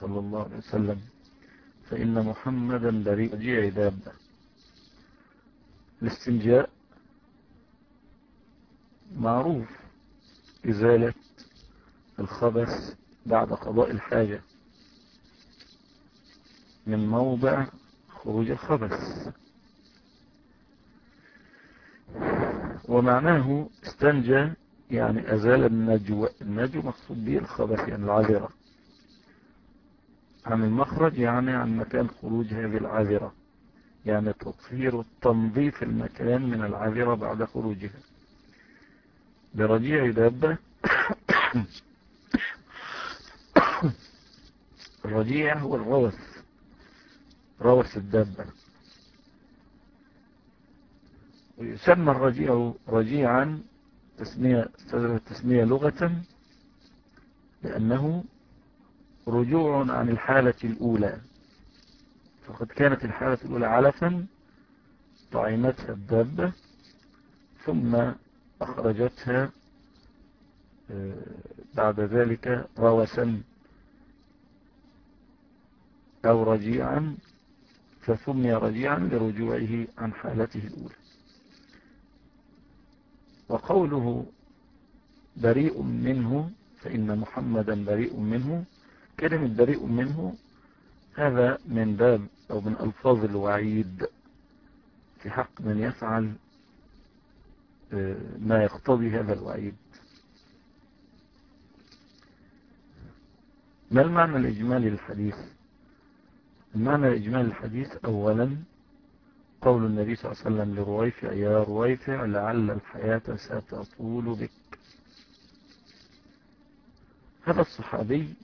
صلى الله عليه وسلم. فإن محمدا بريء دابة الاستنجاء معروف إزالة الخبث بعد قضاء الحاجة. من موضع خروج الخبث. ومعناه استنجى يعني أزال النجو. النجو مقصود به الخبث يعني العذرة. عن المخرج يعني عن مكان خروج هذه العذرة يعني تطهير التنظيف المكان من العذرة بعد خروجها. برجيع دابة الرجيع هو الروث روث الدابة. ويسمى الرجيع رجيعا تسمية تسمية لغة لأنه رجوع عن الحالة الأولى. فقد كانت الحالة الأولى علفا طعمتها الدابة ثم أخرجتها بعد ذلك روسا أو رجيعا فسمي رجيعا لرجوعه عن حالته الأولى. وقوله بريء منه فإن محمدا بريء منه كلمة بريء منه هذا من باب أو من ألفاظ الوعيد في حق من يفعل ما يقتضي هذا الوعيد. ما المعنى الإجمالي للحديث؟ المعنى الإجمالي للحديث أولا قول النبي صلى الله عليه وسلم لرويفع يا رويفع لعل الحياة ستطول بك. هذا الصحابي